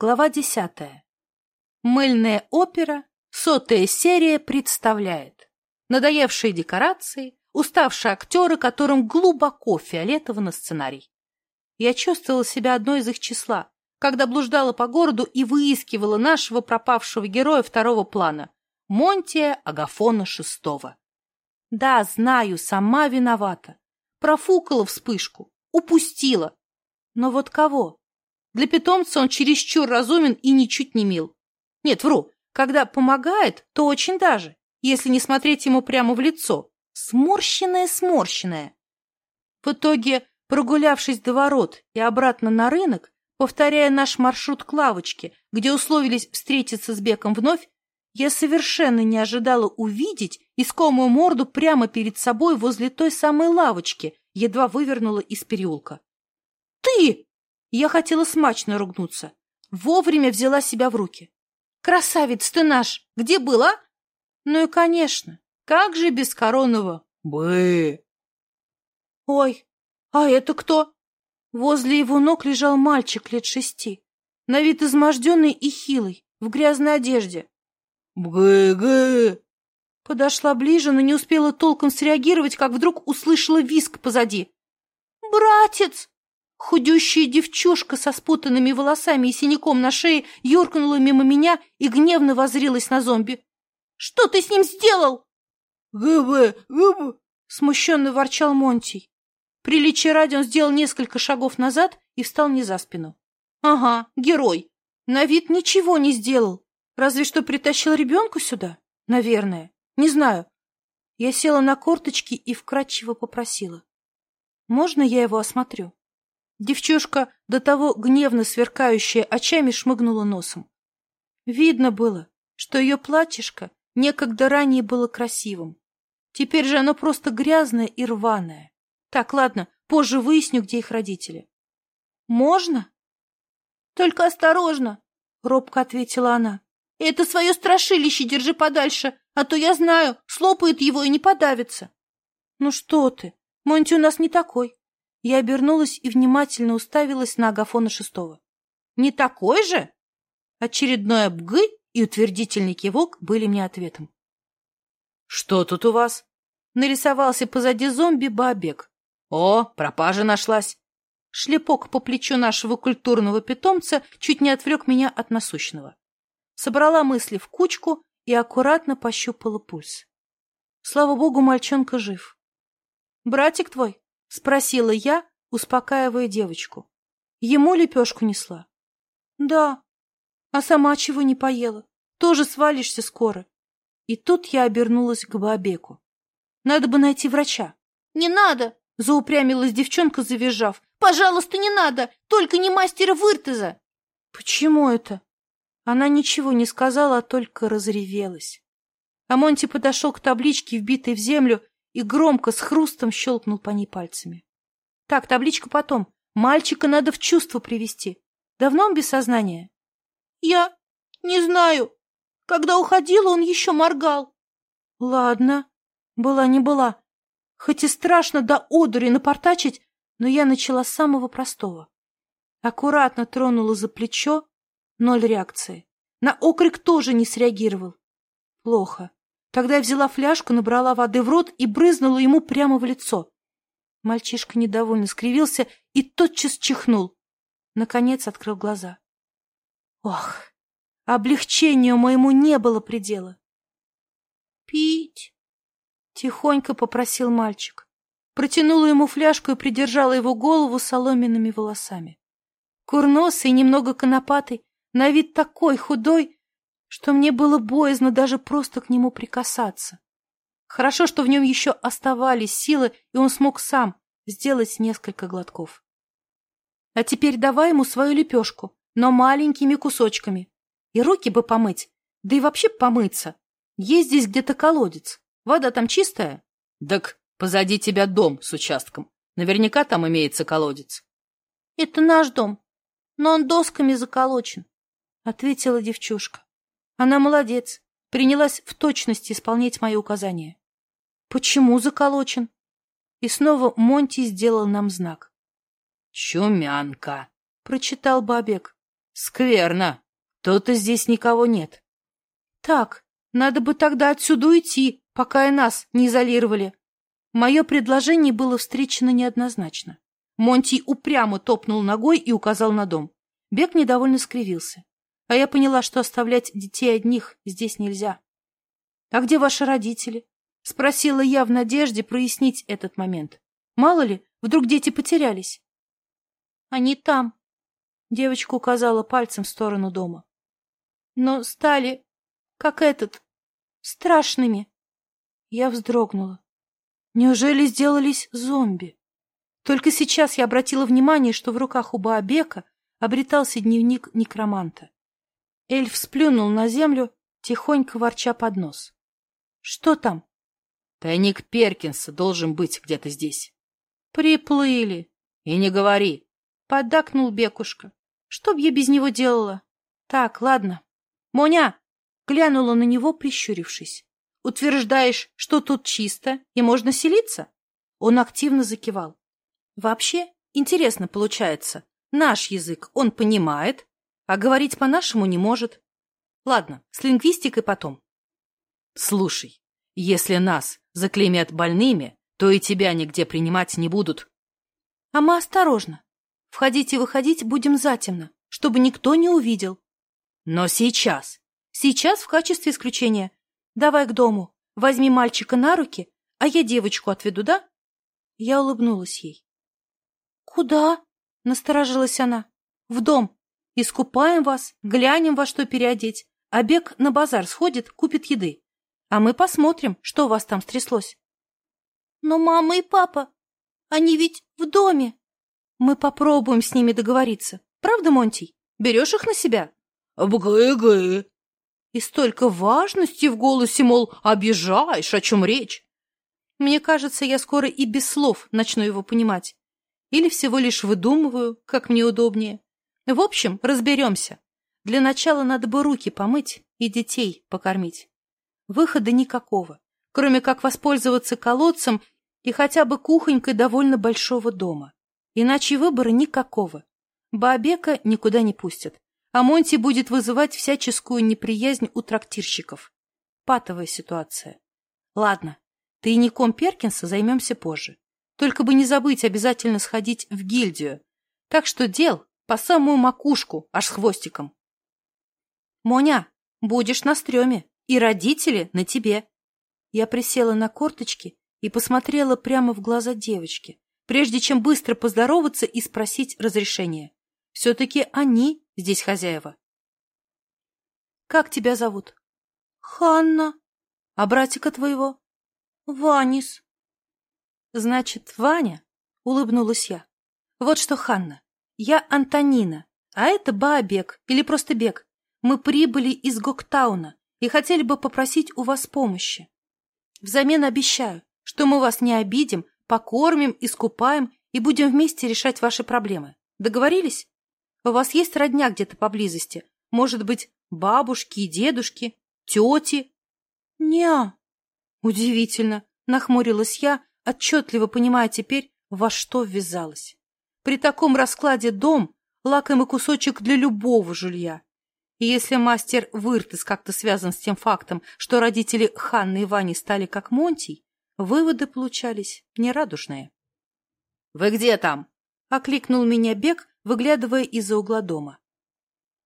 Глава десятая. Мыльная опера, сотая серия представляет. Надоевшие декорации, уставшие актеры, которым глубоко фиолетово на сценарий. Я чувствовала себя одной из их числа, когда блуждала по городу и выискивала нашего пропавшего героя второго плана, Монтия Агафона Шестого. Да, знаю, сама виновата. Профукала вспышку, упустила. Но вот кого? Для питомца он чересчур разумен и ничуть не мил. Нет, вру, когда помогает, то очень даже, если не смотреть ему прямо в лицо. Сморщенное-сморщенное. В итоге, прогулявшись до ворот и обратно на рынок, повторяя наш маршрут к лавочке, где условились встретиться с Беком вновь, я совершенно не ожидала увидеть искомую морду прямо перед собой возле той самой лавочки, едва вывернула из переулка. «Ты!» Я хотела смачно ругнуться. Вовремя взяла себя в руки. «Красавец ты наш! Где была?» «Ну и, конечно, как же без коронного?» «Бы!» «Ой, а это кто?» Возле его ног лежал мальчик лет шести, на вид изможденный и хилый, в грязной одежде. «Бгы-гы!» Подошла ближе, но не успела толком среагировать, как вдруг услышала виск позади. «Братец!» Худющая девчушка со спутанными волосами и синяком на шее юркнула мимо меня и гневно возрилась на зомби. «Что ты с ним сделал?» «Губы, губы!» — смущенно ворчал Монтий. Приличие ради он сделал несколько шагов назад и встал мне за спину. «Ага, герой. На вид ничего не сделал. Разве что притащил ребенка сюда? Наверное. Не знаю». Я села на корточки и вкратчиво попросила. «Можно я его осмотрю?» Девчушка, до того гневно сверкающая очами, шмыгнула носом. Видно было, что ее платьишко некогда ранее было красивым. Теперь же оно просто грязное и рваное. Так, ладно, позже выясню, где их родители. «Можно?» «Только осторожно!» — робко ответила она. Я обернулась и внимательно уставилась на Агафона Шестого. «Не такой же?» Очередной обгы и утвердительный кивок были мне ответом. «Что тут у вас?» Нарисовался позади зомби Бабек. «О, пропажа нашлась!» Шлепок по плечу нашего культурного питомца чуть не отвлек меня от насущного. Собрала мысли в кучку и аккуратно пощупала пульс. Слава богу, мальчонка жив. «Братик твой?» Спросила я, успокаивая девочку. Ему лепешку несла? Да. А сама чего не поела? Тоже свалишься скоро. И тут я обернулась к Бабеку. Надо бы найти врача. Не надо, заупрямилась девчонка, завизжав. Пожалуйста, не надо, только не мастера Выртеза. Почему это? Она ничего не сказала, а только разревелась. А Монти подошел к табличке, вбитой в землю, и громко с хрустом щелкнул по ней пальцами. — Так, табличку потом. Мальчика надо в чувство привести. Давно он без сознания? — Я не знаю. Когда уходила, он еще моргал. — Ладно. Была не была. Хоть и страшно до одури напортачить, но я начала с самого простого. Аккуратно тронула за плечо, ноль реакции. На окрик тоже не среагировал. Плохо. Тогда я взяла фляжку, набрала воды в рот и брызнула ему прямо в лицо. Мальчишка недовольно скривился и тотчас чихнул. Наконец открыл глаза. Ох, облегчению моему не было предела. «Пить!» — тихонько попросил мальчик. Протянула ему фляжку и придержала его голову соломенными волосами. Курносый, немного конопатый, на вид такой худой, что мне было боязно даже просто к нему прикасаться. Хорошо, что в нем еще оставались силы, и он смог сам сделать несколько глотков. А теперь давай ему свою лепешку, но маленькими кусочками. И руки бы помыть, да и вообще помыться. Есть здесь где-то колодец. Вода там чистая? Так позади тебя дом с участком. Наверняка там имеется колодец. Это наш дом, но он досками заколочен, — ответила девчушка. Она молодец, принялась в точности исполнять мои указания. Почему заколочен? И снова Монти сделал нам знак. «Чумянка», — прочитал Бабек. «Скверно. То-то здесь никого нет». «Так, надо бы тогда отсюда уйти, пока и нас не изолировали». Мое предложение было встречено неоднозначно. Монти упрямо топнул ногой и указал на дом. Бек недовольно скривился. А я поняла, что оставлять детей одних здесь нельзя. «А где ваши родители?» — спросила я в надежде прояснить этот момент. «Мало ли, вдруг дети потерялись?» «Они там», — девочка указала пальцем в сторону дома. «Но стали, как этот, страшными». Я вздрогнула. «Неужели сделались зомби?» Только сейчас я обратила внимание, что в руках у Баобека обретался дневник некроманта. Эльф сплюнул на землю, тихонько ворча под нос. — Что там? — Тайник Перкинса должен быть где-то здесь. — Приплыли. — И не говори. — поддакнул Бекушка. — Что б я без него делала? — Так, ладно. — Моня! — глянула на него, прищурившись. — Утверждаешь, что тут чисто и можно селиться? Он активно закивал. — Вообще, интересно получается. Наш язык он понимает, а говорить по-нашему не может. Ладно, с лингвистикой потом. Слушай, если нас заклеймят больными, то и тебя нигде принимать не будут. А мы осторожно. Входить и выходить будем затемно, чтобы никто не увидел. Но сейчас. Сейчас в качестве исключения. Давай к дому, возьми мальчика на руки, а я девочку отведу, да? Я улыбнулась ей. Куда? Насторожилась она. В дом. Искупаем вас, глянем во что переодеть. А бег на базар сходит, купит еды. А мы посмотрим, что у вас там стряслось. Но мама и папа, они ведь в доме. Мы попробуем с ними договориться. Правда, Монтий? Берешь их на себя? Бгы-гы. И столько важности в голосе, мол, обижаешь, о чем речь. Мне кажется, я скоро и без слов начну его понимать. Или всего лишь выдумываю, как мне удобнее. В общем, разберемся. Для начала надо бы руки помыть и детей покормить. Выхода никакого, кроме как воспользоваться колодцем и хотя бы кухонькой довольно большого дома. Иначе выбора никакого. Баобека никуда не пустят, а Монти будет вызывать всяческую неприязнь у трактирщиков. Патовая ситуация. Ладно, тайником Перкинса займемся позже. Только бы не забыть обязательно сходить в гильдию. Так что дел по самую макушку, аж с хвостиком. Моня, будешь на стреме, и родители на тебе. Я присела на корточки и посмотрела прямо в глаза девочки, прежде чем быстро поздороваться и спросить разрешения. Все-таки они здесь хозяева. Как тебя зовут? Ханна. А братика твоего? Ванис. Значит, Ваня? Улыбнулась я. Вот что, Ханна, я Антонина, а это Баобек или просто Бек. Мы прибыли из Гоктауна и хотели бы попросить у вас помощи. Взамен обещаю, что мы вас не обидим, покормим, искупаем и будем вместе решать ваши проблемы. Договорились? У вас есть родня где-то поблизости? Может быть, бабушки и дедушки, тети? Не. Удивительно, нахмурилась я, отчетливо понимая теперь, во что ввязалась. При таком раскладе дом — лакомый кусочек для любого жилья. И если мастер Выртес как-то связан с тем фактом, что родители Ханны и Вани стали как Монтий, выводы получались нерадужные. — Вы где там? — окликнул меня Бег, выглядывая из-за угла дома.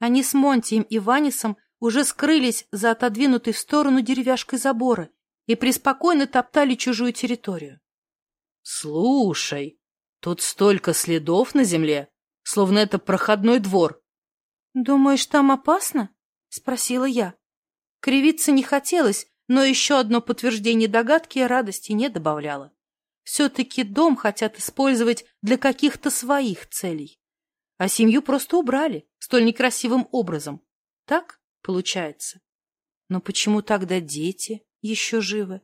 Они с Монтием и Ванисом уже скрылись за отодвинутой в сторону деревяшкой забора и преспокойно топтали чужую территорию. — Слушай, Тут столько следов на земле, словно это проходной двор. «Думаешь, там опасно?» — спросила я. Кривиться не хотелось, но еще одно подтверждение догадки радости не добавляло. Все-таки дом хотят использовать для каких-то своих целей. А семью просто убрали столь некрасивым образом. Так получается. Но почему тогда дети еще живы?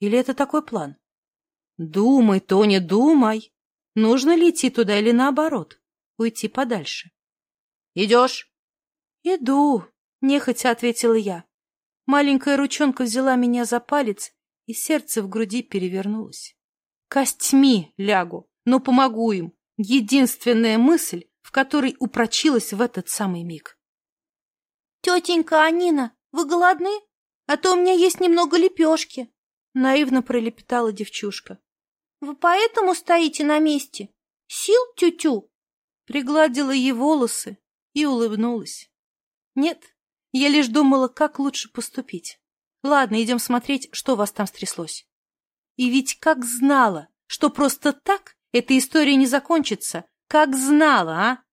Или это такой план? Думай, Тоня, думай. Нужно ли идти туда или наоборот? Уйти подальше. «Идешь?» «Иду», — нехотя ответила я. Маленькая ручонка взяла меня за палец, и сердце в груди перевернулось. «Костьми лягу, но помогу им!» Единственная мысль, в которой упрочилась в этот самый миг. «Тетенька Анина, вы голодны? А то у меня есть немного лепешки!» Наивно пролепетала девчушка.«Вы поэтому стоите на месте? Сил тю-тю?» Пригладила ей волосы и улыбнулась. «Нет, я лишь думала, как лучше поступить. Ладно, идем смотреть, что у вас там стряслось». И ведь как знала, что просто так эта история не закончится, как знала, а?